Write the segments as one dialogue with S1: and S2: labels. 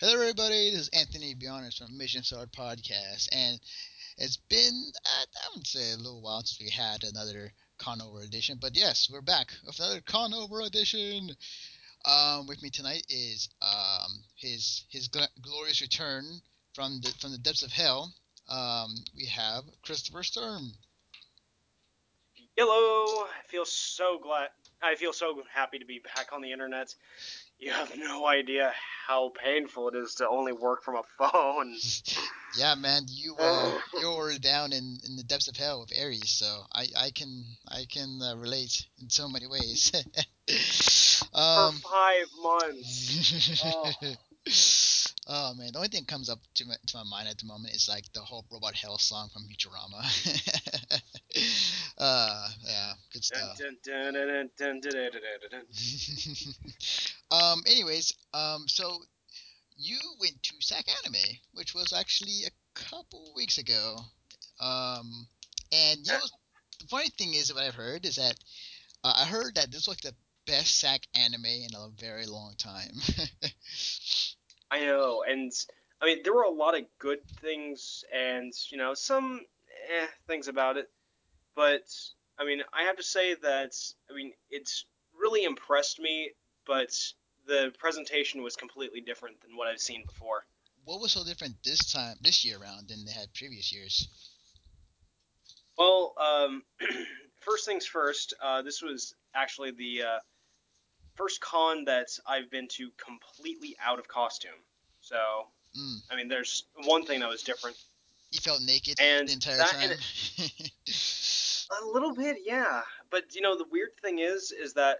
S1: Hello, everybody. This is Anthony Bionis from Mission Sword Podcast, and it's been I, I would say a little while since we had another Conover edition, but yes, we're back with another Conover edition. Um, with me tonight is um his his gl- glorious return from the from the depths of hell. Um, we have Christopher Sturm.
S2: Hello. I feel so glad. I feel so happy to be back on the internet. You have no idea how painful it is to only work from a phone.
S1: yeah, man, you uh, you're down in, in the depths of hell with Ares, so I, I can I can uh, relate in so many ways.
S2: um, For five months.
S1: oh. oh. man, the only thing that comes up to my, to my mind at the moment is like the whole Robot Hell song from Futurama. uh, yeah, good stuff. Um, anyways, um, so you went to SAC Anime, which was actually a couple weeks ago. Um, and you know, the funny thing is, what I've heard is that uh, I heard that this was the best SAC anime in a very long time.
S2: I know, and I mean there were a lot of good things, and you know some eh, things about it, but I mean I have to say that I mean it's really impressed me, but the presentation was completely different than what I've seen before.
S1: What was so different this time, this year around, than they had previous years?
S2: Well, um, first things first. Uh, this was actually the uh, first con that I've been to completely out of costume. So, mm. I mean, there's one thing that was different.
S1: You felt naked and the entire that, time.
S2: It, a little bit, yeah. But you know, the weird thing is, is that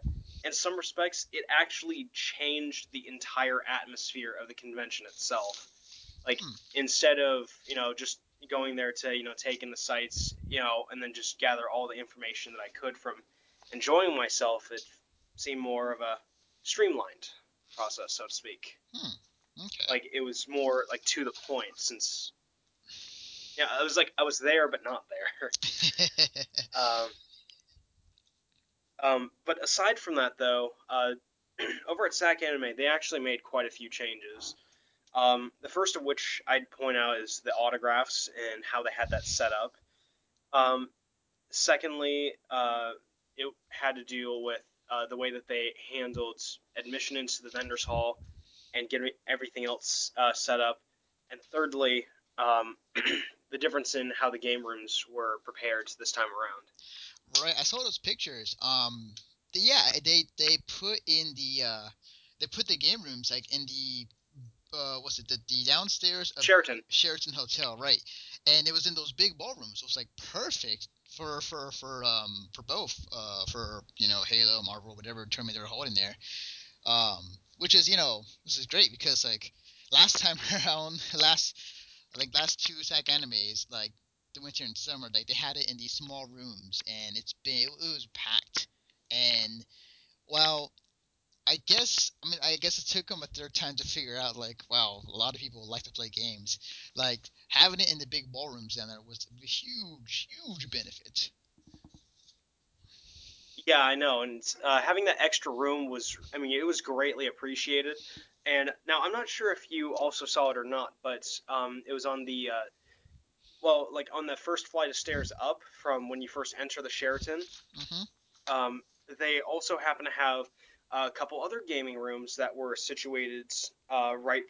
S2: in some respects, it actually changed the entire atmosphere of the convention itself. Like hmm. instead of you know just going there to you know take in the sights, you know, and then just gather all the information that I could from enjoying myself, it seemed more of a streamlined process, so to speak.
S1: Hmm. Okay.
S2: Like it was more like to the point, since yeah, I was like I was there but not there. um, um, but aside from that, though, uh, over at SAC Anime, they actually made quite a few changes. Um, the first of which I'd point out is the autographs and how they had that set up. Um, secondly, uh, it had to deal with uh, the way that they handled admission into the vendors hall and getting everything else uh, set up. And thirdly, um, the difference in how the game rooms were prepared this time around.
S1: Right, I saw those pictures. Um, yeah, they they put in the uh, they put the game rooms like in the uh, what's it the, the downstairs
S2: of Sheraton
S1: Sheraton Hotel, right? And it was in those big ballrooms. It was like perfect for for for um for both uh for you know Halo, Marvel, whatever tournament they were holding there. Um, which is you know this is great because like last time around, last like last two SAC animes, like the winter and summer, like they had it in these small rooms, and it's been it was packed. And well, I guess I mean I guess it took them a third time to figure out like wow a lot of people like to play games like having it in the big ballrooms down there was a huge huge benefit.
S2: Yeah, I know, and uh, having that extra room was I mean it was greatly appreciated. And now I'm not sure if you also saw it or not, but um, it was on the uh, well, like on the first flight of stairs up from when you first enter the Sheraton, mm-hmm. um, they also happen to have a couple other gaming rooms that were situated uh, right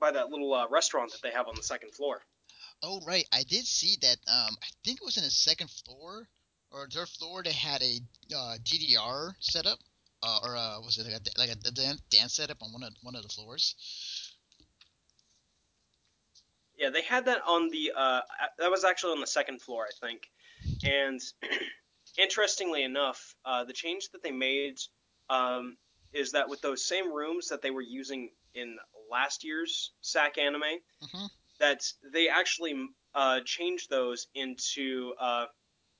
S2: by that little uh, restaurant that they have on the second floor.
S1: Oh right, I did see that. Um, I think it was in the second floor or third floor. They had a uh, DDR setup, uh, or uh, was it like a, like a dance setup on one of one of the floors?
S2: Yeah, they had that on the. Uh, that was actually on the second floor, I think. And interestingly enough, uh, the change that they made um, is that with those same rooms that they were using in last year's SAC anime, mm-hmm. that they actually uh, changed those into uh,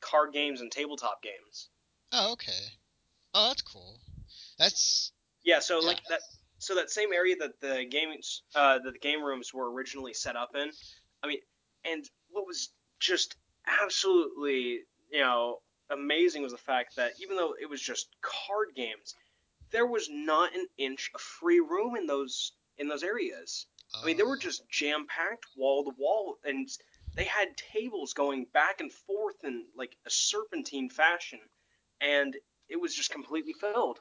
S2: card games and tabletop games.
S1: Oh, okay. Oh, that's cool. That's
S2: yeah. So yeah. like that so that same area that the games uh, that the game rooms were originally set up in, I mean, and what was just absolutely you know amazing was the fact that even though it was just card games, there was not an inch of free room in those in those areas. I mean, they were
S1: Oh,
S2: just jam packed wall to wall, and they had tables going back and forth in like a serpentine fashion, and it was just completely filled.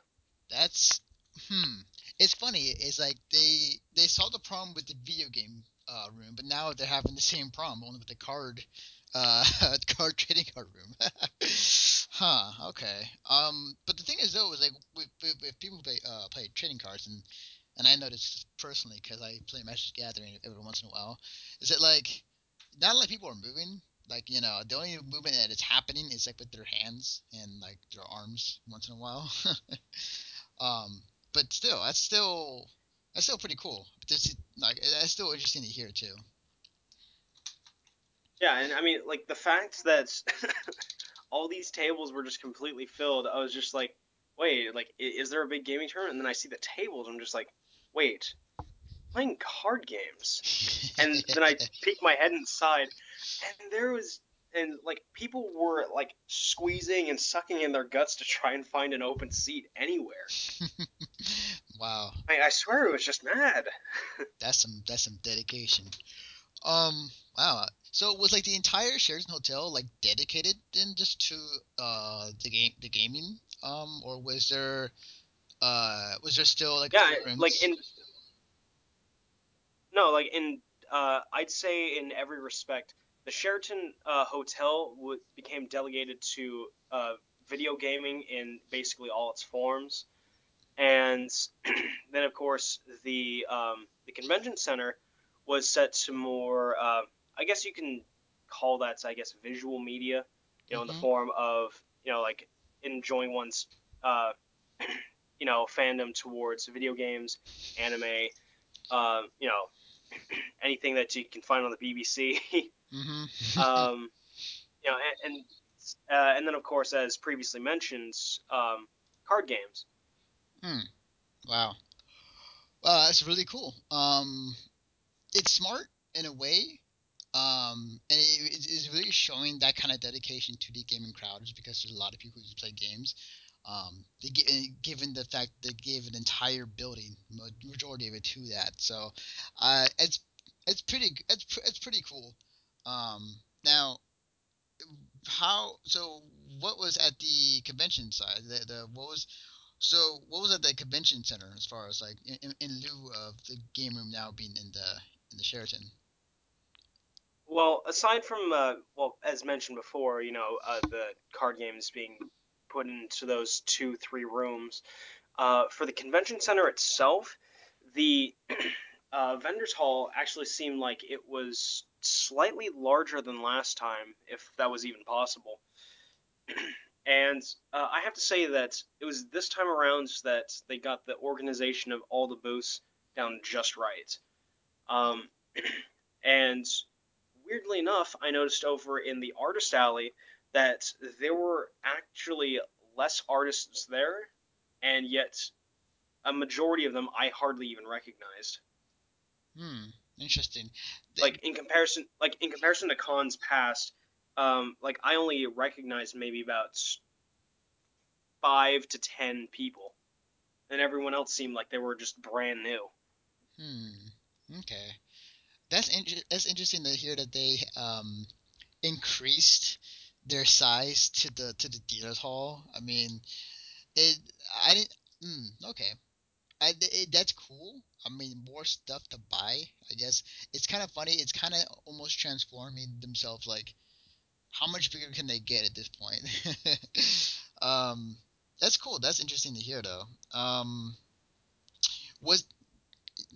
S1: that's hmm. It's funny. It's like they they solved the problem with the video game uh, room, but now they're having the same problem only with the card uh card trading card room. huh. Okay. Um. But the thing is though, is like with, with, with people play uh play trading cards and and I noticed personally because I play Magic the Gathering every once in a while, is that like not a lot of people are moving. Like you know, the only movement that is happening is like with their hands and like their arms once in a while. um, but still, that's still that's still pretty cool. This like that's still interesting to hear too.
S2: Yeah, and I mean, like the fact that all these tables were just completely filled, I was just like, wait, like, is there a big gaming tournament? And then I see the tables, I'm just like, wait, playing card games. And then I peek my head inside, and there was, and like people were like squeezing and sucking in their guts to try and find an open seat anywhere.
S1: wow,
S2: I, I swear it was just mad.
S1: that's some that's some dedication. Um, wow. So was like the entire Sheraton Hotel like dedicated then just to uh the game the gaming um or was there uh was there still like
S2: Yeah, like in no, like in uh, I'd say in every respect, the Sheraton uh, Hotel w- became delegated to uh, video gaming in basically all its forms, and then of course the um, the convention center was set to more. Uh, I guess you can call that, I guess, visual media. You know, in the
S1: Mm-hmm.
S2: form of you know like enjoying one's uh, you know fandom towards video games, anime, um, you know anything that you can find on the BBC.
S1: Mm-hmm.
S2: um, you know, and and, uh, and then of course, as previously mentioned, um, card games.
S1: Hmm. Wow. Wow, that's really cool. Um, it's smart in a way. Um, and it, it is really showing that kind of dedication to the gaming crowd because there's a lot of people who play games. Um, they given the fact that they gave an entire building, majority of it to that. So, uh, it's it's pretty it's it's pretty cool. Um, now, how so? What was at the convention side? The, the what was so what was at the convention center as far as like in, in, lieu of the game room now being in the in the Sheraton?
S2: Well, aside from uh, well, as mentioned before, you know, uh, the card games being put into those two, three rooms. Uh, for the convention center itself, the uh, vendors hall actually seemed like it was slightly larger than last time, if that was even possible. And uh, I have to say that it was this time around that they got the organization of all the booths down just right. Um, and weirdly enough, I noticed over in the artist alley that there were actually less artists there, and yet a majority of them I hardly even recognized.
S1: Hmm, interesting.
S2: Like in comparison, like in comparison to cons past, um, like I only recognized maybe about five to ten people, and everyone else seemed like they were just brand new.
S1: Hmm. Okay. That's inter- that's interesting to hear that they um increased their size to the to the dealers hall. I mean, it. I didn't. Mm, okay. I, it, that's cool. I mean, more stuff to buy. I guess it's kind of funny. It's kind of almost transforming themselves. Like, how much bigger can they get at this point? um, that's cool. That's interesting to hear, though. Um, was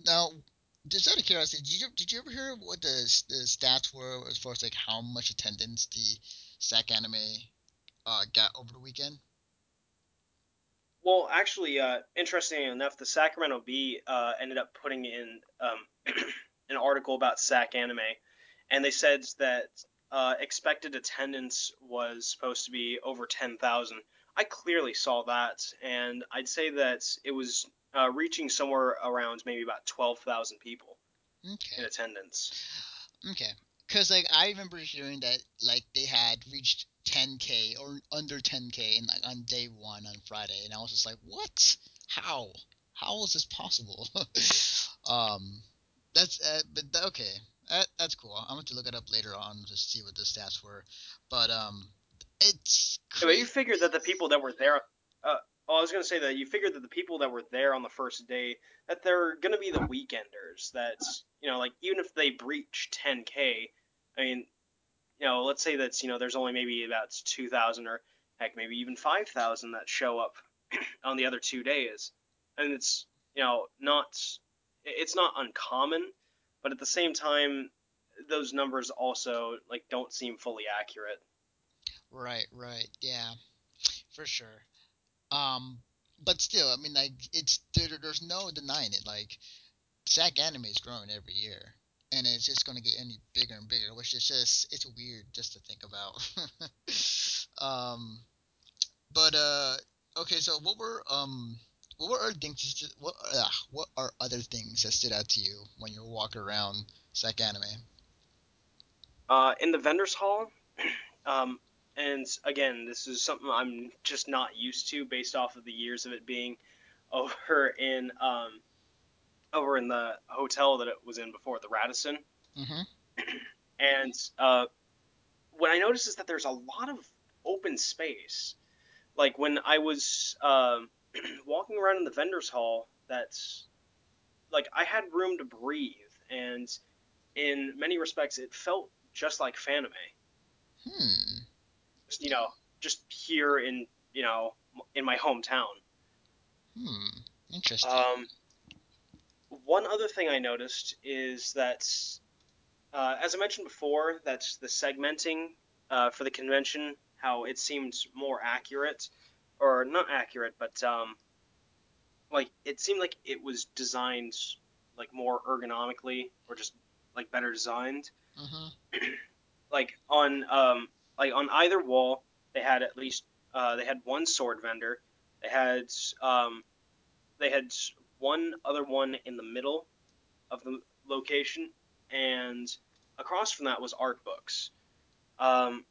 S1: now just out of curiosity, did you did you ever hear what the the stats were as far as like how much attendance the SAC anime uh got over the weekend?
S2: Well, actually, uh, interestingly enough, the Sacramento Bee uh, ended up putting in um, an article about SAC anime, and they said that uh, expected attendance was supposed to be over 10,000. I clearly saw that, and I'd say that it was uh, reaching somewhere around maybe about 12,000 people in attendance.
S1: okay. Cause like I remember hearing that like they had reached 10k or under 10k in like on day one on Friday, and I was just like, what? How? how is this possible? um, that's uh, but okay. That, that's cool. I'm going to look it up later on to see what the stats were. But um, it's
S2: Yeah, but you figured that the people that were there. Uh, well, I was gonna say that you figured that the people that were there on the first day that they're gonna be the weekenders. That's you know like even if they breach 10k, I mean you know let's say that's you know there's only maybe about 2,000 or heck maybe even 5,000 that show up on the other two days, and it's you know not it's not uncommon, but at the same time those numbers also like don't seem fully accurate.
S1: Right, right, yeah, for sure. Um, but still, I mean, like it's there, there's no denying it. Like SAC anime is growing every year, and it's just gonna get any bigger and bigger, which is just it's weird just to think about. um, but uh, okay, so what were um, what other things? What uh, what are other things that stood out to you when you were walking around SAC anime?
S2: Uh, in the vendors hall, um, and again, this is something I'm just not used to based off of the years of it being over in um, over in the hotel that it was in before, the Radisson.
S1: Mm-hmm.
S2: And uh, what I noticed is that there's a lot of open space. Like when I was um, walking around in the vendors hall, that's like I had room to breathe, and in many respects, it felt just like Fanime.
S1: Hmm.
S2: Just, you know, just here in you know in my hometown.
S1: Hmm. Interesting.
S2: Um, one other thing I noticed is that, uh, as I mentioned before, that's the segmenting uh, for the convention, how it seemed more accurate, or not accurate, but um, like it seemed like it was designed like more ergonomically or just like better designed.
S1: Mm-hmm.
S2: Like on um, like on either wall, they had at least uh, they had one sword vendor. They had um, they had one other one in the middle of the location, and across from that was art books. Um,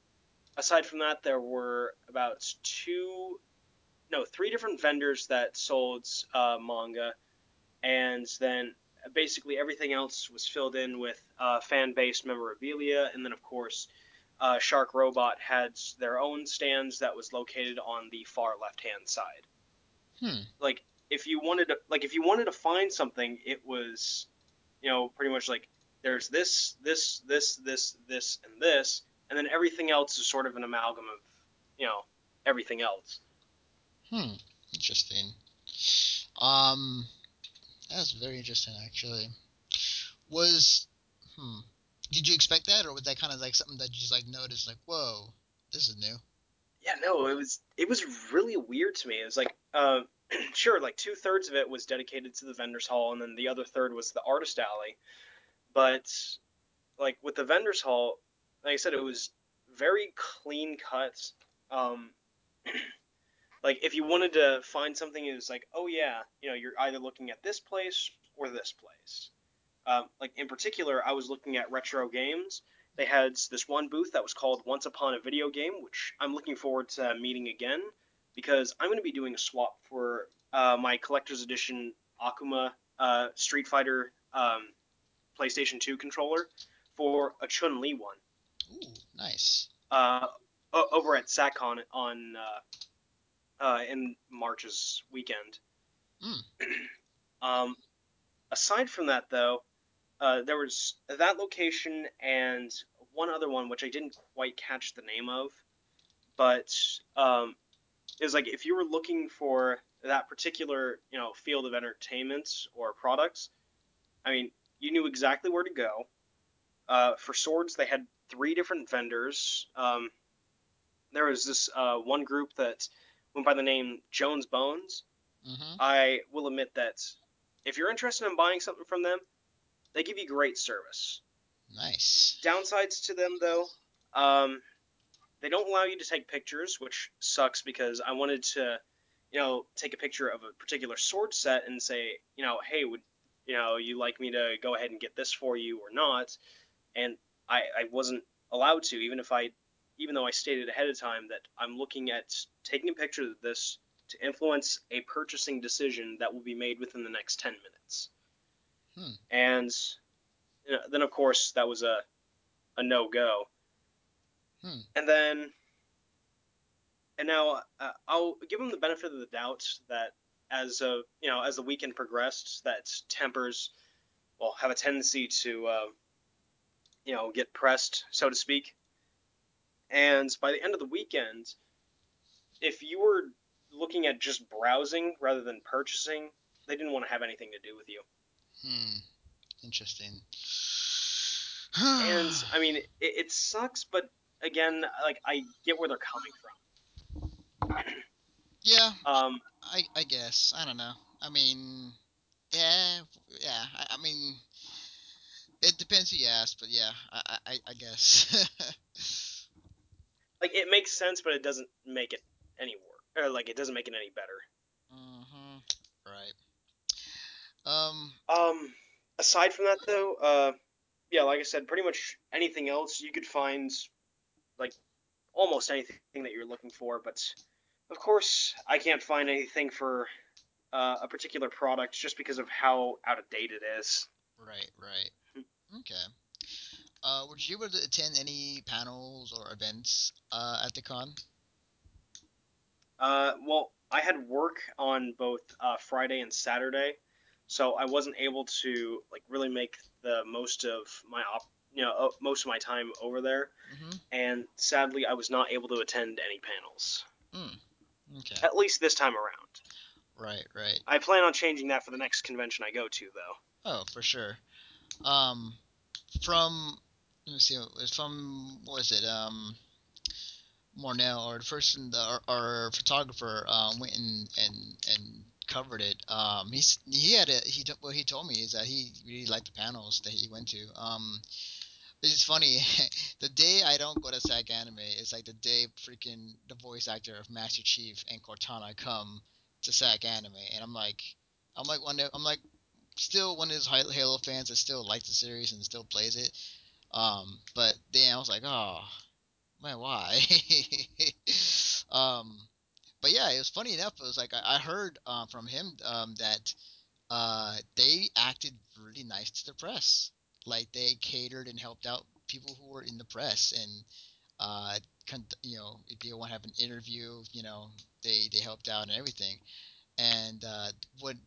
S2: aside from that, there were about two, no, three different vendors that sold uh, manga, and then basically everything else was filled in with uh, fan-based memorabilia, and then of course. Uh, Shark Robot had their own stands that was located on the far left-hand side.
S1: Hmm.
S2: Like if you wanted to, like if you wanted to find something, it was you know, pretty much like there's this, this, this, this, this, and this, and then everything else is sort of an amalgam of, you know, everything else.
S1: Hmm. Interesting. Um, that's very interesting, actually. Was hmm. Did you expect that, or was that kind of like something that you just like noticed, like, whoa, this is new?
S2: Yeah, no, it was it was really weird to me. It was like, uh, sure, like two thirds of it was dedicated to the vendors hall, and then the other third was the artist alley. But like with the vendors hall, like I said, it was very clean cuts. Um, like if you wanted to find something, it was like, oh yeah, you know, you're either looking at this place or this place. Um, like in particular, I was looking at retro games. They had this one booth that was called Once Upon a Video Game, which I'm looking forward to meeting again because I'm going to be doing a swap for uh, my collector's edition Akuma uh, Street Fighter um, PlayStation 2 controller for a Chun Li one
S1: Ooh, nice.
S2: uh, over at SatCon on uh, in March's weekend.
S1: Hmm.
S2: Um, aside from that, though, uh, there was that location and one other one which I didn't quite catch the name of, but um, it was like if you were looking for that particular you know field of entertainment or products, I mean, you knew exactly where to go. Uh, for swords, they had three different vendors. Um, there was this uh, one group that went by the name Jones Bones.
S1: Mm-hmm.
S2: I will admit that if you're interested in buying something from them, they give you great service.
S1: Nice.
S2: Downsides to them, though, um, they don't allow you to take pictures, which sucks because I wanted to, you know, take a picture of a particular sword set and say, you know, hey, would you know you like me to go ahead and get this for you or not? And I, I wasn't allowed to, even if I, even though I stated ahead of time that I'm looking at taking a picture of this to influence a purchasing decision that will be made within the next 10 minutes.
S1: Hmm.
S2: And you know, then, of course, that was a, a no go.
S1: Hmm.
S2: And then, and now uh, I'll give him the benefit of the doubt that as a you know as the weekend progressed, that tempers will have a tendency to uh, you know get pressed, so to speak. And by the end of the weekend, if you were looking at just browsing rather than purchasing, they didn't want to have anything to do with you.
S1: Hmm. Interesting.
S2: and I mean, it, it sucks, but again, like I get where they're coming from.
S1: yeah,
S2: Um,
S1: I I guess I don't know. I mean, yeah, yeah. I, I mean, it depends who you ask, but yeah, I I, I guess.
S2: like it makes sense, but it doesn't make it any worse, or like it doesn't make it any better.
S1: hmm Right. Um.
S2: Um, aside from that, though, uh, yeah, like I said, pretty much anything else you could find, like almost anything that you're looking for. But of course, I can't find anything for uh, a particular product just because of how out of date it is.
S1: Right. Right. Okay. Uh, would you able to attend any panels or events uh, at the con?
S2: Uh, well, I had work on both uh, Friday and Saturday, so I wasn't able to like really make the most of my op- you know uh, most of my time over there,
S1: Mm-hmm.
S2: and sadly, I was not able to attend any panels.
S1: Mm. Okay.
S2: At least this time around.
S1: Right. Right.
S2: I plan on changing that for the next convention I go to, though.
S1: Oh, for sure. Um, from let me see, was from what was it? Um, Mornell or the person, the, our, our photographer, um, went and and and covered it. Um, he had a he what he told me is that he really liked the panels that he went to. Um, it's funny. the day I don't go to SAC Anime is like the day freaking the voice actor of Master Chief and Cortana come to SAC Anime, and I'm like, I'm like one, I'm like still one of those Halo fans that still likes the series and still plays it. Um, but then I was like, oh man, why? um, but yeah, it was funny enough. It was like I, I heard um, from him um, that uh, they acted really nice to the press. Like they catered and helped out people who were in the press, and uh, con- you know, if they want to have an interview, you know, they they helped out and everything. And uh, what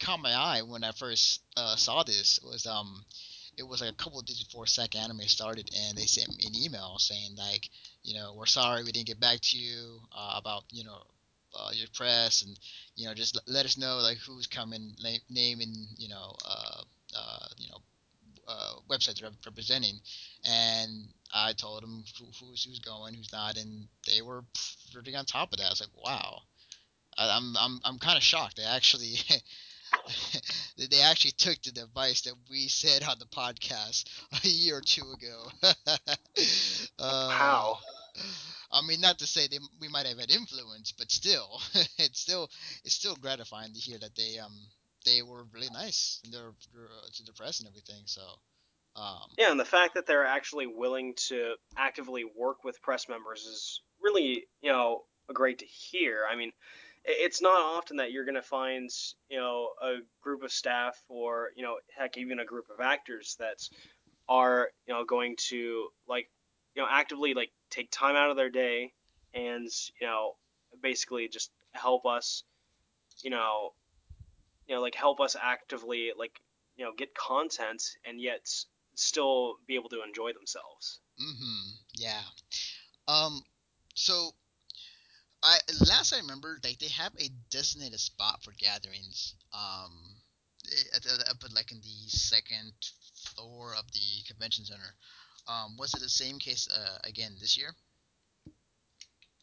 S1: caught my eye when I first uh, saw this was um, it was like a couple of days before SAC Anime started, and they sent me an email saying like, you know, we're sorry we didn't get back to you uh, about you know uh, your press, and you know just let us know like who's coming, na- name and you know uh, uh, you know uh, websites they're representing, and I told them who, who's who's going, who's not, and they were pretty on top of that. I was like, wow. I, I'm I'm I'm kind of shocked. They actually they actually took the advice that we said on the podcast a year or two ago. uh,
S2: How?
S1: I mean, not to say they, we might have had influence, but still, it's still it's still gratifying to hear that they um they were really nice in their, their uh, to the press and everything. So um
S2: Yeah, and the fact that they're actually willing to actively work with press members is really, you know, great to hear. I mean, it's not often that you're going to find, you know, a group of staff or, you know, heck, even a group of actors that are, you know, going to like, you know, actively like take time out of their day and, you know, basically just help us, you know, you know, like help us actively like, you know, get content and yet still be able to enjoy themselves.
S1: mhm yeah um so I last I remember, like they have a designated spot for gatherings. Um, eh, up at like in the second floor of the convention center. Um, was it the same case uh, again this year?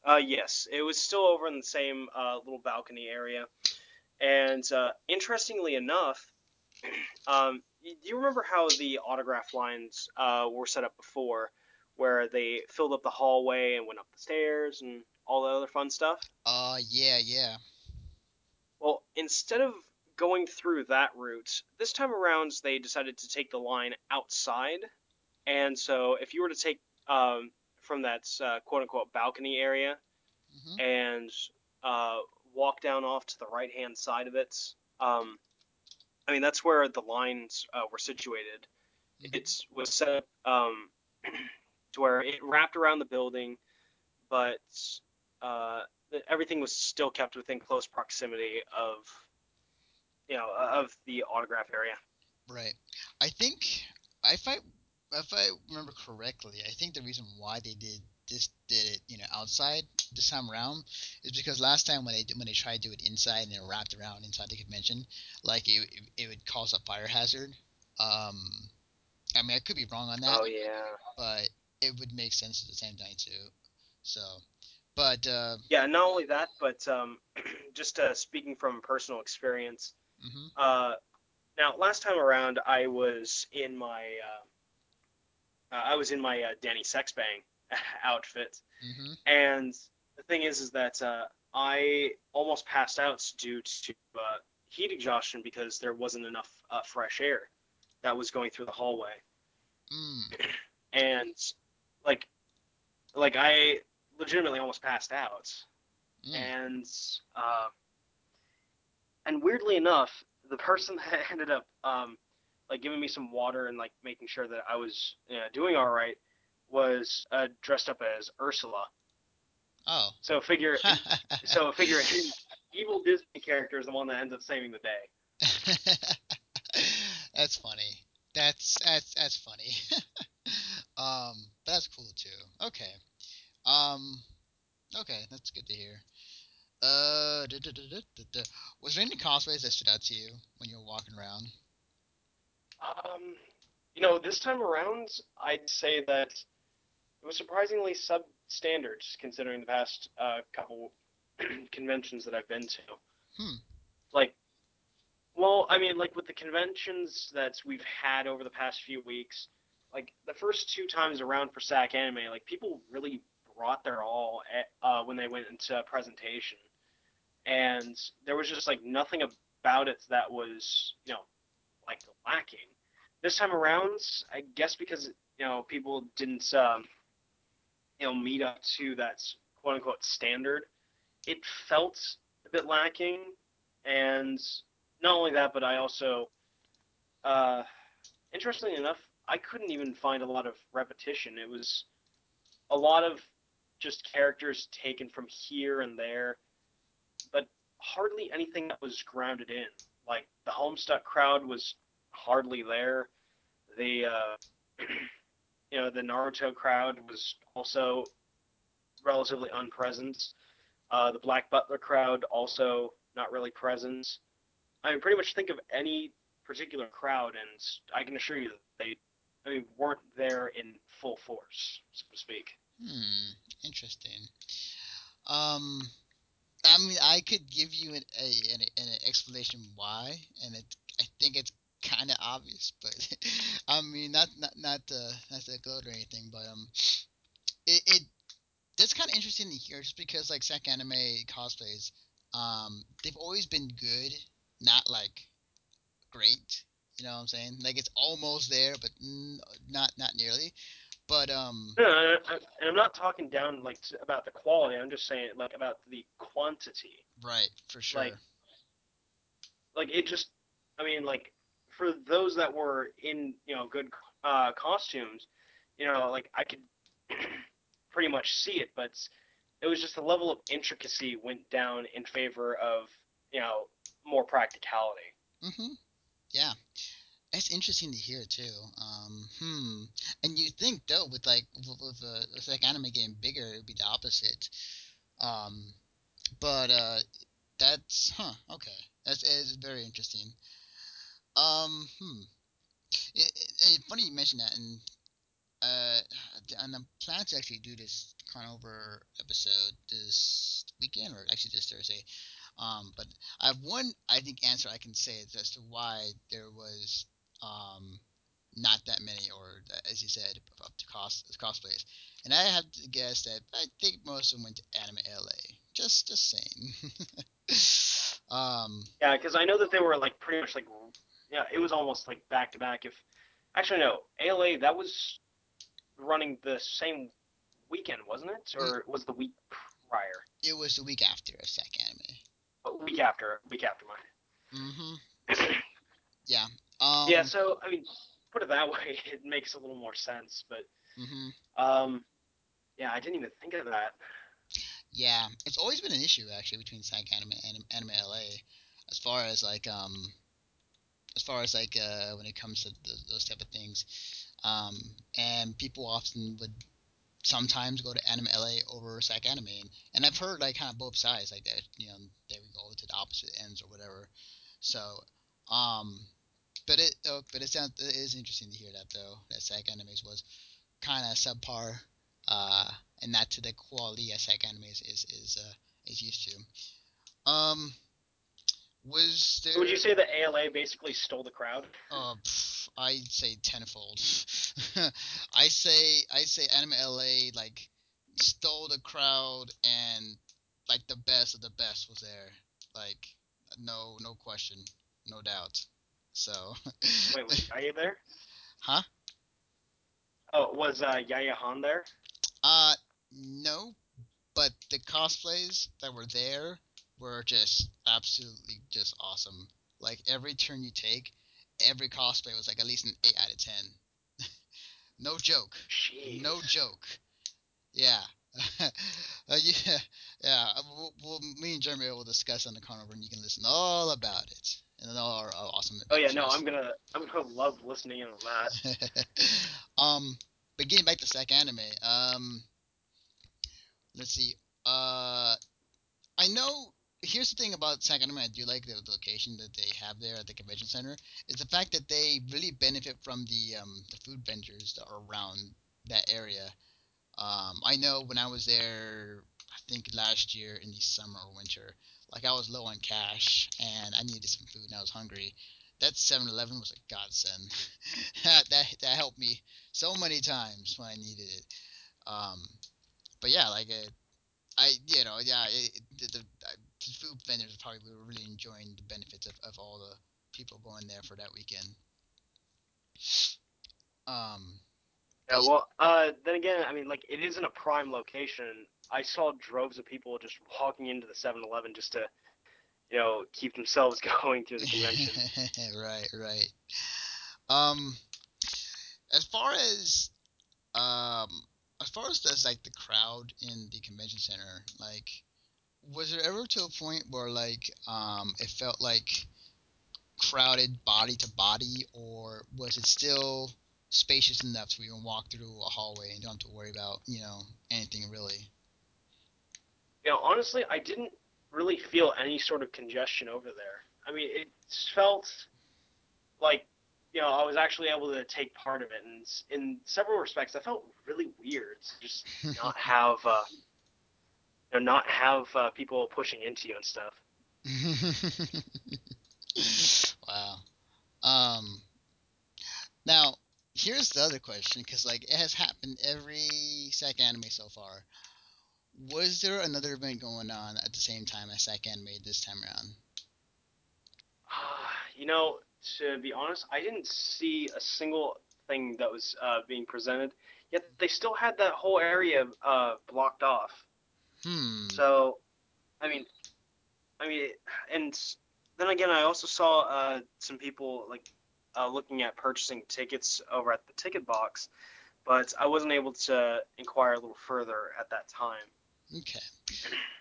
S2: Uh, yes, it was still over in the same uh, little balcony area. And uh, interestingly enough, um, do you remember how the autograph lines uh, were set up before, where they filled up the hallway and went up the stairs and all the other fun stuff?
S1: Uh, yeah, yeah.
S2: Well, instead of going through that route, this time around they decided to take the line outside. And so if you were to take um, from that uh, quote unquote balcony area
S1: hmm
S2: and uh, walk down off to the right hand side of it. Um, I mean, that's where the lines uh, were situated.
S1: Mhm.
S2: It was set up um, to where it wrapped around the building, but uh, everything was still kept within close proximity of, you know, of the autograph area.
S1: Right. I think if I if I remember correctly, I think the reason why they did this did it you know outside this time around is because last time when they when they tried to do it inside and it wrapped around inside the convention, like it it, it would cause a fire hazard. Um, I mean I could be wrong on that,
S2: Oh yeah.
S1: but it would make sense at the same time too. So, but uh,
S2: Yeah. Not only that, but um, just uh, speaking from personal experience,
S1: mhm,
S2: uh, now last time around I was in my uh, uh, I was in my uh, Danny Sexbang outfit,
S1: mhm.
S2: and the thing is, is that uh, I almost passed out due to uh, heat exhaustion because there wasn't enough uh, fresh air that was going through the hallway,
S1: Mm,
S2: and like like I legitimately almost passed out,
S1: mm.
S2: and uh, and weirdly enough, the person that ended up um, like giving me some water and like making sure that I was you know, doing all right was uh, dressed up as Ursula.
S1: Oh.
S2: So figure so figure evil Disney character is the one that ends up saving the day.
S1: that's funny. That's that's that's funny. um, but that's cool too. Okay. Um, okay, that's good to hear. Uh, duh, duh, duh. was there any cosplays that stood out to you when you were walking around?
S2: Um, you know, this time around, I'd say that it was surprisingly substandard considering the past uh, couple conventions that I've been to.
S1: Hmm.
S2: Like, well, I mean, like with the conventions that we've had over the past few weeks, like the first two times around for SAC Anime, like people really brought their all at, uh, when they went into presentation, and there was just like nothing about it that was, you know, like lacking. This time around, I guess because you know people didn't um, you know meet up to that quote unquote standard, it felt a bit lacking. And not only that, but I also, uh, interestingly enough, I couldn't even find a lot of repetition. It was a lot of just characters taken from here and there, but hardly anything that was grounded in. Like the Homestuck crowd was hardly there. The uh, you know the Naruto crowd was also relatively unpresent. Uh, the Black Butler crowd also not really present. I mean, pretty much think of any particular crowd, and I can assure you that they, I mean, weren't there in full force, so to speak.
S1: Hmm. Interesting. Um, I mean, I could give you an, a, an, an explanation why, and it, I think it's kind of obvious, but I mean, not not not uh, not to gloat or anything, but um, it, it that's kind of interesting to hear, just because like SAC Anime cosplays, um, they've always been good, not like great. You know what I'm saying? Like it's almost there, but n- not not nearly. But um,
S2: No, I, I, and I'm not talking down like about the quality. I'm just saying like about the quantity.
S1: right, for sure.
S2: Like, like it just, I mean, like for those that were in you know good uh, costumes, you know, like I could pretty much see it, but it was just the level of intricacy went down in favor of you know more practicality.
S1: hmm Yeah. That's interesting to hear too. Um, hmm. And you think though, with like with, a with like anime getting bigger, it would be the opposite. Um, but uh, that's huh. Okay, that's is very interesting. Um, hmm. It, it, it- funny you mentioned that, and uh, and I'm planning to actually do this Carnover episode this weekend, or actually this Thursday. Um, but I have one, I think, answer I can say as to why there was um not that many, or as you said, up to cost cosplays. And I have to guess that I think most of them went to Anime LA. Just, just saying. um,
S2: Yeah, because I know that they were like pretty much like yeah, it was almost like back to back. If actually no, ALA that was running the same weekend, wasn't it, Or
S1: it,
S2: or was the week prior?
S1: it was the week after a SAC Anime.
S2: a week after, week after mine.
S1: Mm-hmm. yeah. Um,
S2: yeah. So I mean, put it that way, it makes a little more sense. But
S1: Mm-hmm.
S2: um, yeah, I didn't even think of that.
S1: Yeah, it's always been an issue actually between SAC Anime and Anime LA, as far as like um, as far as like uh, when it comes to th- those type of things, um, and people often would sometimes go to Anime LA over SAC Anime, and, and I've heard like kind of both sides like that. You know, they would go to the opposite ends or whatever. So, um, but it oh, but it sounds it is interesting to hear that though that SAC Animes was kind of subpar, uh, and not to the quality as SAC Anime is is is, uh, is used to. Um, was there?
S2: Would you say that ALA basically stole the crowd?
S1: Uh, pff, I'd say tenfold. I say I say Anime LA like stole the crowd and like the best of the best was there. Like no no question, no doubt. So.
S2: Wait, was Yaya there?
S1: Huh?
S2: Oh, was uh, Yaya Han there?
S1: Uh, no, but the cosplays that were there were just absolutely just awesome. Like every turn you take, every cosplay was like at least an eight out of ten. no joke.
S2: Jeez.
S1: No joke. Yeah. uh, yeah, yeah. uh, We'll, we'll, me and Jeremy will discuss on the carnival, and you can listen all about it and all our, our awesome.
S2: Oh yeah, no. I'm gonna I'm gonna love listening in on that.
S1: um, but getting back to SAC Anime, um, let's see. Uh, I know. Here's the thing about SAC Anime. I do like the, the location that they have there at the convention center. Is the fact that they really benefit from the um the food vendors that are around that area. Um, I know when I was there, I think last year in the summer or winter, like I was low on cash and I needed some food and I was hungry. That 7-Eleven was a godsend. that, that that helped me so many times when I needed it. Um, but yeah, like uh, I, you know, yeah, it, the, the, the food vendors probably were really enjoying the benefits of, of all the people going there for that weekend. Um,
S2: Yeah, well, uh, then again, I mean, like, it isn't a prime location. I saw droves of people just walking into the 7-Eleven just to, you know, keep themselves going through the convention.
S1: right, right. Um, as far as um, as far as like the crowd in the convention center, like, was there ever to a point where like um, it felt like crowded body to body, or was it still spacious enough so you can walk through a hallway and don't have to worry about you know anything really?
S2: You know, honestly, I didn't really feel any sort of congestion over there. I mean, it felt like, you know, I was actually able to take part of it, and in several respects, I felt really weird to just not have, uh, you know, not have uh, people pushing into you and stuff.
S1: wow. Um. Now, here's the other question, because like it has happened every SAC anime so far. Was there another event going on at the same time as Second anime this time around?
S2: you know, to be honest, I didn't see a single thing that was uh, being presented. Yet they still had that whole area uh, blocked off.
S1: Hmm.
S2: So, I mean, I mean, and then again, I also saw uh, some people like uh, looking at purchasing tickets over at the ticket box, but I wasn't able to inquire a little further at that time.
S1: Okay.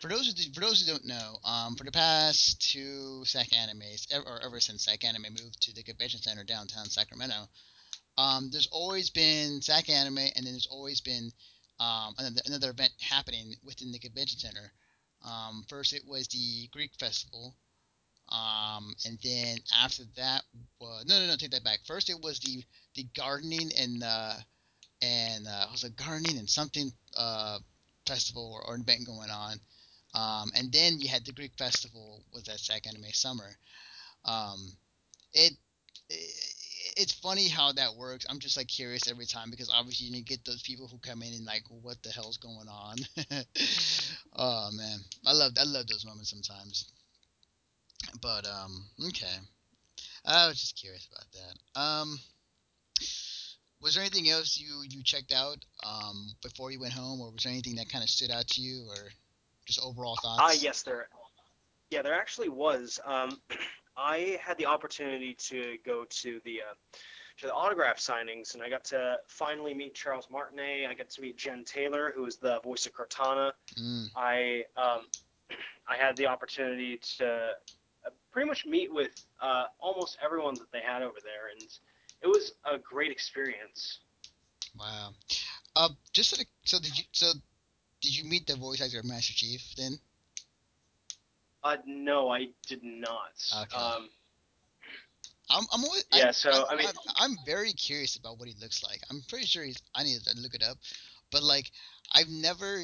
S1: For those who for those who don't know, um, for the past two SAC animes, ever, or ever since SAC anime moved to the convention center downtown Sacramento, um, there's always been SAC anime, and then there's always been um, another, another event happening within the convention center. Um, first, it was the Greek festival, um, and then after that was no, no, no, take that back. First, it was the the gardening and uh, and uh, was a gardening and something uh, festival or, or event going on. Um, and then you had the Greek festival with that SAC anime summer. Um, it, it it's funny how that works. I'm just like curious every time because obviously you get those people who come in and like, what the hell's going on? oh man, I love I love those moments sometimes. But um, okay, I was just curious about that. Um, was there anything else you you checked out um before you went home, or was there anything that kind of stood out to you, or just overall thoughts?
S2: Ah,
S1: thoughts?
S2: yes, there. Yeah, there actually was. Um, I had the opportunity to go to the uh, to the autograph signings, and I got to finally meet Charles Martinet. I got to meet Jen Taylor, who is the voice of Cortana.
S1: Mm.
S2: I um, I had the opportunity to uh, pretty much meet with uh, almost everyone that they had over there, and it was a great experience.
S1: Wow. Uh, just so, the, so did you so did you meet the voice actor of Master Chief then?
S2: Uh, no, I did not.
S1: Okay.
S2: Um,
S1: I'm, I'm always,
S2: Yeah,
S1: I,
S2: so,
S1: I'm,
S2: I mean-
S1: I'm, I'm very curious about what he looks like. I'm pretty sure he's. I need to look it up, but like I've never,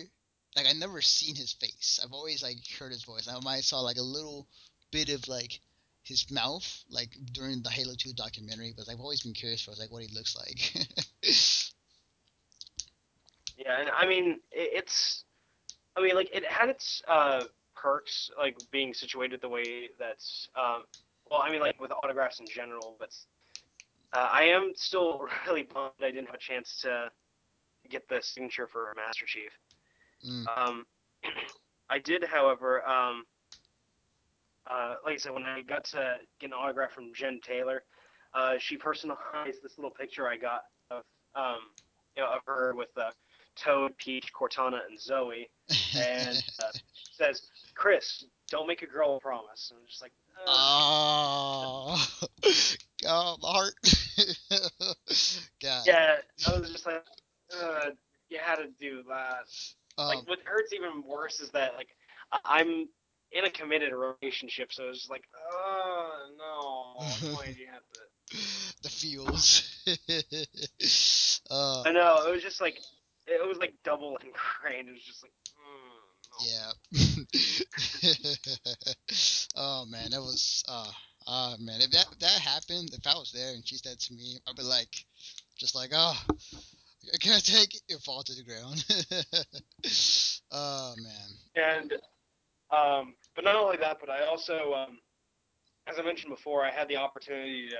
S1: like I never seen his face. I've always like heard his voice. I might saw like a little bit of like his mouth, like during the Halo Two documentary, but I've always been curious for like what he looks like.
S2: Yeah, and I mean, it, it's, I mean, like it had its uh, perks, like being situated the way that's, um, well, I mean, like with autographs in general, but uh, I am still really bummed I didn't have a chance to get the signature for Master Chief.
S1: mm.
S2: Um, I did, however, um, uh, like I said, when I got to get an autograph from Jen Taylor, uh, she personalized this little picture I got of, um, you know, of her with uh, Toad, Peach, Cortana, and Zoe, and uh, says, "Chris, don't make a girl a promise." And I'm just like,
S1: oh, oh, my heart. God.
S2: yeah, I was just like, uh, you had to do that.
S1: Um,
S2: like what hurts even worse is that like I- I'm in a committed relationship, so it's like, oh no, why did you have to?
S1: the feels. uh,
S2: I know it was just like it was like double and ingrained. It was just like, mm, no.
S1: yeah. oh man, that was uh oh man. If that if that happened, if I was there and she said to me, I'd be like, just like, oh, can I take it? fall to the ground. oh man.
S2: And um, but not only that, but I also, um, as I mentioned before, I had the opportunity to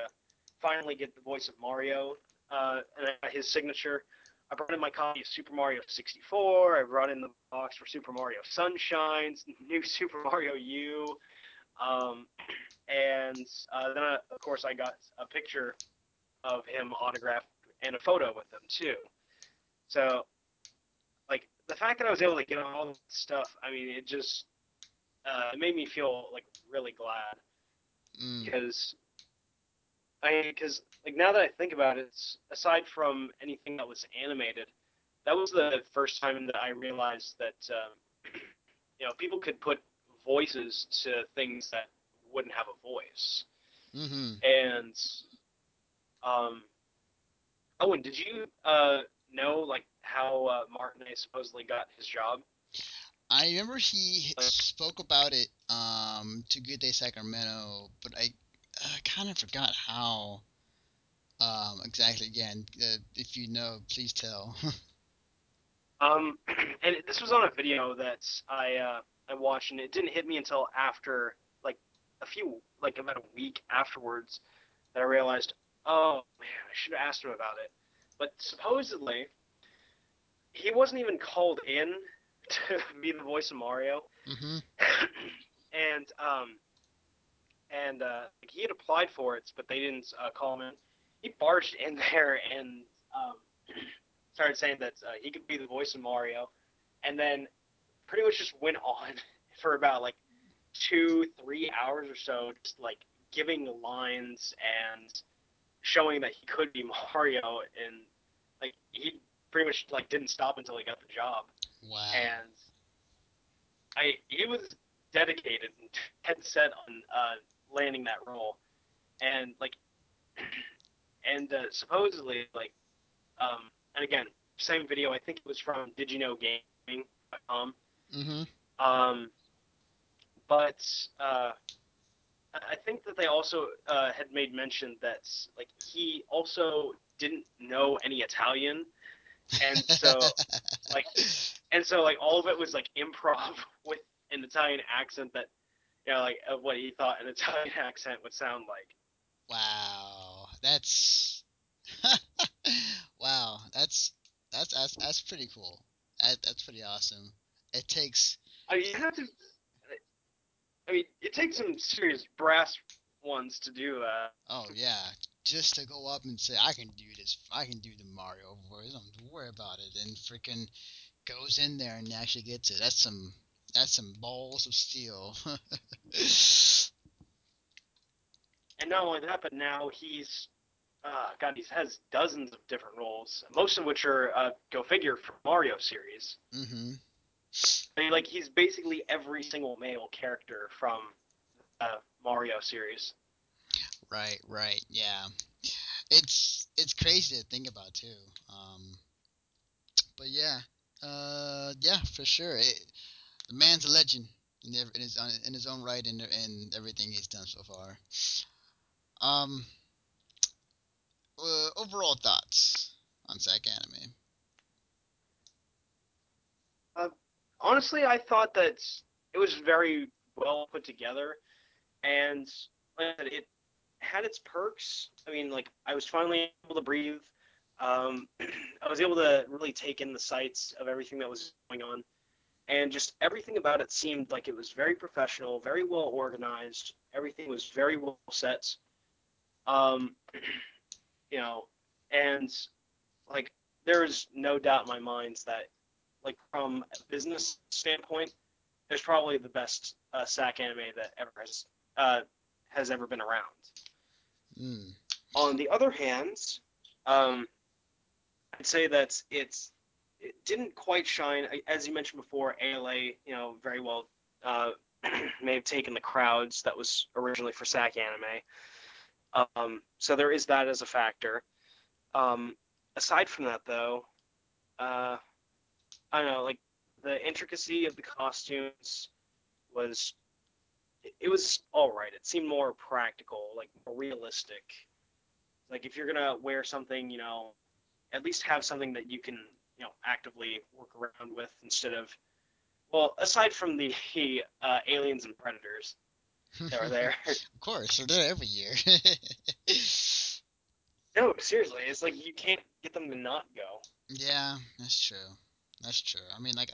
S2: finally get the voice of Mario uh, and his signature. I brought in my copy of Super Mario 64. I brought in the box for Super Mario Sunshine, new Super Mario U, um, and uh, then I, of course I got a picture of him autographed and a photo with him too. So, like the fact that I was able to get all this stuff, I mean, it just uh, it made me feel like really glad
S1: Mm,
S2: because I because like now that I think about it, it's, aside from anything that was animated, that was the first time that I realized that um, you know people could put voices to things that wouldn't have a voice.
S1: mm-hmm.
S2: And um, Owen, did you uh, know like how uh, Martinet supposedly got his job?
S1: I remember he spoke about it um to Good Day Sacramento, but I uh, kind of forgot how um exactly again. Uh, if you know, please tell.
S2: Um, and this was on a video that I uh, I watched, and it didn't hit me until after like a few like about a week afterwards that I realized, oh man, I should have asked him about it. But supposedly, he wasn't even called in to be the voice of Mario,
S1: hmm
S2: and um, and uh, he had applied for it, but they didn't uh, call him in. He barged in there and um, started saying that uh, he could be the voice of Mario, and then pretty much just went on for about like two, three hours or so, just like giving lines and showing that he could be Mario, and like he pretty much like didn't stop until he got the job,
S1: Wow.
S2: and I he was dedicated and set on uh, landing that role, and like, and uh, supposedly like, um, and again, same video. I think it was from Did You Know Gaming.com.
S1: hmm
S2: Um, but uh, I I think that they also uh, had made mention that like he also didn't know any Italian, and so like and so like all of it was like improv with an Italian accent that you know like of what he thought an Italian accent would sound like.
S1: wow. That's wow. That's that's that's that's pretty cool. That, that's pretty awesome. It takes
S2: I mean, you have to. I mean, it takes some serious brass ones to do that.
S1: Oh yeah, just to go up and say I can do this, I can do the Mario voice. Don't worry about it, and freaking goes in there and actually gets it. That's some that's some balls of steel.
S2: and not only that, but now he's uh, God, he has dozens of different roles, most of which are uh, go figure for Mario series.
S1: mm-hmm.
S2: I mean, like he's basically every single male character from uh, Mario series.
S1: Right, right, yeah. It's it's crazy to think about too. Um, but yeah, uh, yeah, for sure. It, the man's a legend in, in his own, in his own right and and everything he's done so far. Um, uh, overall thoughts on SAC Anime?
S2: Uh, honestly, I thought that it was very well put together, and like said, it had its perks. I mean, like I was finally able to breathe. Um, I was able to really take in the sights of everything that was going on, and just everything about it seemed like it was very professional, very well organized. Everything was very well set. Um, you know, and like there's no doubt in my mind that like from a business standpoint, it's probably the best uh, SAC anime that ever has uh, has ever been around.
S1: Mm.
S2: On the other hand, um, I'd say that it's it didn't quite shine as you mentioned before. ALA, you know, very well uh, may have taken the crowds that was originally for SAC anime. Um, so there is that as a factor. Um, aside from that, though, uh, I don't know, like the intricacy of the costumes was it was all right. It seemed more practical, like more realistic. Like if you're gonna wear something, you know, at least have something that you can, you know, actively work around with instead of, well, aside from the uh, aliens and predators that are there.
S1: of course, they're there every year.
S2: no, seriously, it's like you can't get them to not go.
S1: Yeah, that's true. That's true. I mean, like,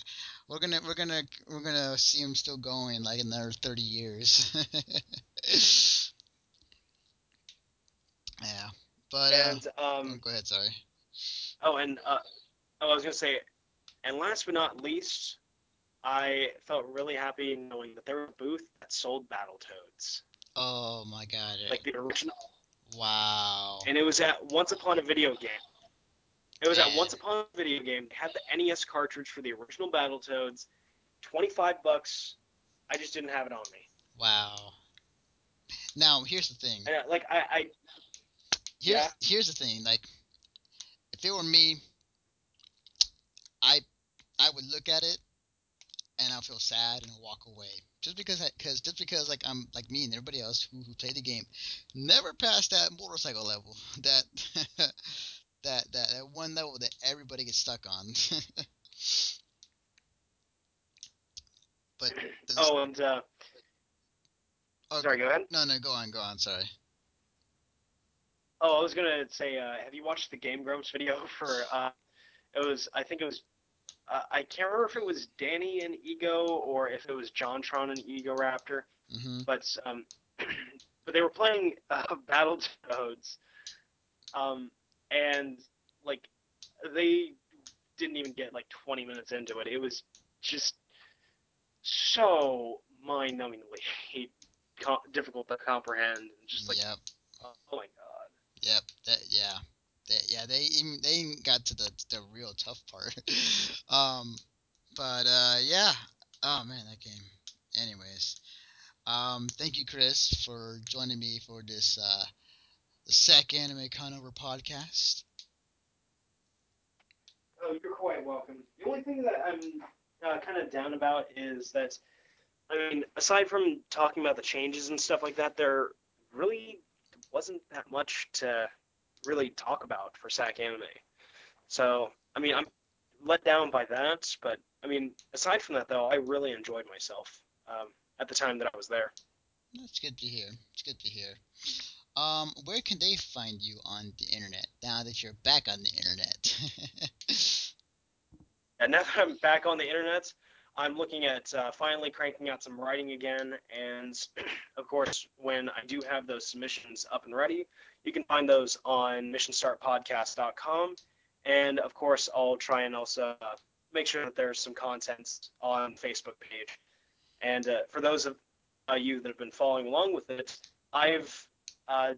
S1: we're gonna we're gonna we're gonna see them still going like in another thirty years. yeah, but uh,
S2: and um,
S1: oh, go ahead. Sorry.
S2: Oh, and uh, oh, I was gonna say, and last but not least, I felt really happy knowing that there was a booth that sold Battletoads.
S1: Oh my god!
S2: Like the original.
S1: Wow.
S2: And it was at Once Upon a Video Game. It was at Once Upon a Video Game. They had the NES cartridge for the original Battletoads. Twenty-five bucks. I just didn't have it on me.
S1: Wow. Now here's the thing.
S2: And, uh, like I, I
S1: here's, yeah. Here's the thing. Like, if it were me, I I would look at it and I'll feel sad and I'll walk away. Just because, because just because, like I'm like me and everybody else who, who played the game, never passed that motorcycle level. That that that, that one level that everybody gets stuck on. but
S2: oh, and uh, oh, sorry, go ahead.
S1: No, no, go on, go on. Sorry.
S2: Oh, I was gonna say, uh, have you watched the Game Grumps video for? Uh, it was, I think it was, uh, I can't remember if it was Danny and Ego or if it was JonTron and Egoraptor,
S1: mm-hmm.
S2: but um, but they were playing uh, Battletoads, um, and like they didn't even get like 20 minutes into it. It was just so mind-numbingly difficult to comprehend, and just like,
S1: yep.
S2: oh my.
S1: Yep. That yeah. That, yeah. They even they even got to the the real tough part. um, but uh, yeah. Oh man, that game. Anyways, um, thank you, Chris, for joining me for this uh, the SAC Anime Conover podcast.
S2: Oh, you're quite welcome. The only thing that I'm uh, kind of down about is that, I mean, aside from talking about the changes and stuff like that, there really wasn't that much to really talk about for SAC Anime. So, I mean, I'm let down by that, but I mean, aside from that, though, I really enjoyed myself um, at the time that I was there.
S1: That's good to hear. It's good to hear. Um, where can they find you on the internet now that you're back on the internet?
S2: and now that I'm back on the internet, I'm looking at uh, finally cranking out some writing again, and of course, when I do have those submissions up and ready, you can find those on missionstartpodcast.com, and of course, I'll try and also uh, make sure that there's some content on Facebook page. And uh, for those of uh, you that have been following along with it, I've uh,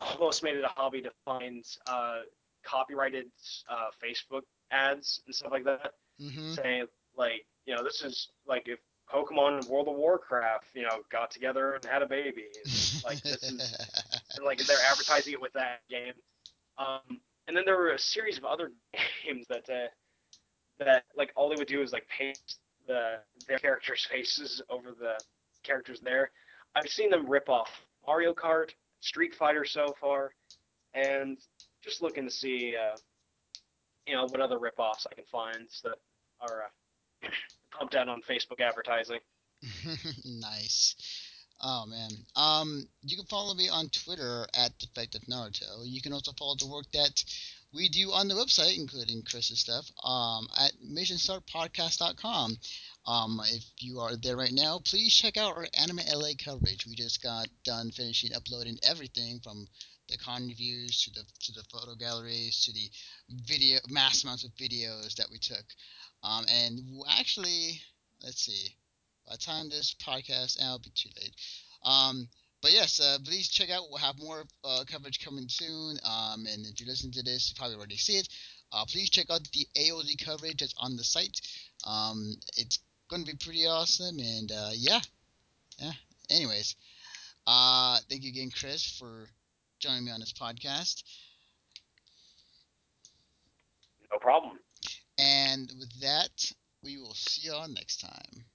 S2: almost made it a hobby to find uh, copyrighted uh, Facebook ads and stuff like that,
S1: Mm-hmm.
S2: saying like, you know, this is like if Pokemon and World of Warcraft, you know, got together and had a baby, and, like this is and like they're advertising it with that game. Um, and then there were a series of other games that uh, that like all they would do is like paint the their characters' faces over the characters there. I've seen them rip off Mario Kart, Street Fighter so far, and just looking to see uh, you know what other rip-offs I can find that are uh, pumped out on Facebook advertising.
S1: nice. Oh man. Um, you can follow me on Twitter at Defective Naruto. You can also follow the work that we do on the website, including Chris's stuff, um, at missionstartpodcast.com. Um, if you are there right now, please check out our Anime LA coverage. We just got done finishing uploading everything from the con reviews to the to the photo galleries to the video mass amounts of videos that we took. Um, and actually, let's see. By the time this podcast, and it'll be too late. Um, but yes, uh, please check out. We'll have more uh, coverage coming soon. Um, and if you listen to this, you probably already see it. Uh, please check out the AOD coverage that's on the site. Um, it's going to be pretty awesome. And uh, yeah, yeah. Anyways, uh, thank you again, Chris, for joining me on this podcast.
S2: No problem.
S1: And with that, we will see you all next time.